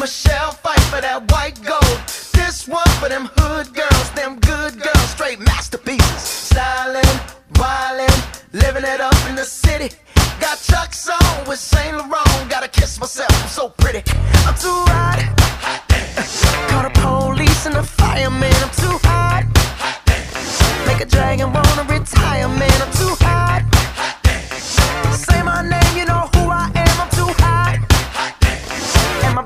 Michelle fight for that white gold. This one for them hood girls, them good girls, straight masterpieces. Styling, wildin', living it up Police and fireman. I'm too hot. Make a dragon wanna retire, man. I'm too hot. Say my name, you know who I am. I'm too hot. And my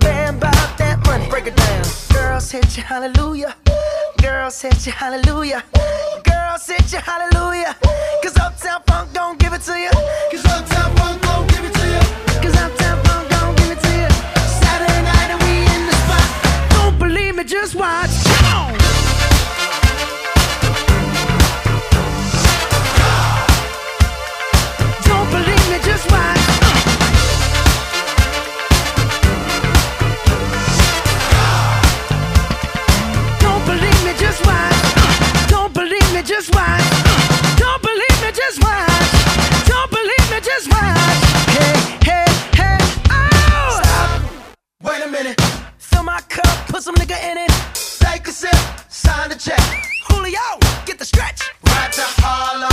that. Break it down. Girls hit hallelujah. Girls hit you, hallelujah. Girls hit. Cause Uptown Funk don't give it to you. Cause Uptown just watch. Don't believe me, just watch. Don't believe me, just watch. Hey, hey, hey, oh! Stop. Wait a minute. Fill my cup, put some nigga in it. Take a sip, sign the check. Julio, get the stretch. Right to Harlem,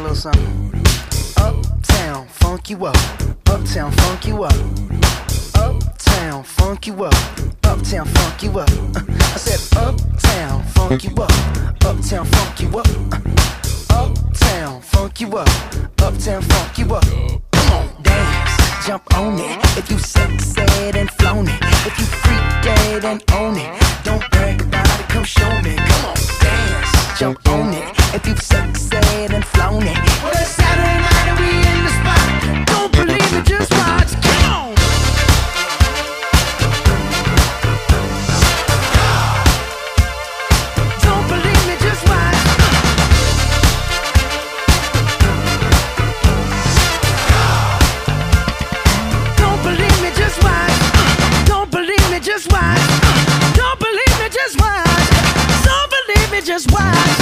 little something. Uptown, funk you up. Uptown, funk you up. Uptown, funk you up. Uptown, funk you up. I said, Uptown, funk you up. Uptown, funk you up. Uptown, funk you up. Uptown, funk you up. Come on, dance, jump on it. If you sexed and flown it, if you freak dead and own it, if you've sexed and flown it. What a Saturday night and we in the spot. Don't believe it, just watch. Come on. Don't believe me, just watch. Don't believe me, just watch. Don't believe me, just watch. Don't believe me, just watch. Don't believe me, just watch.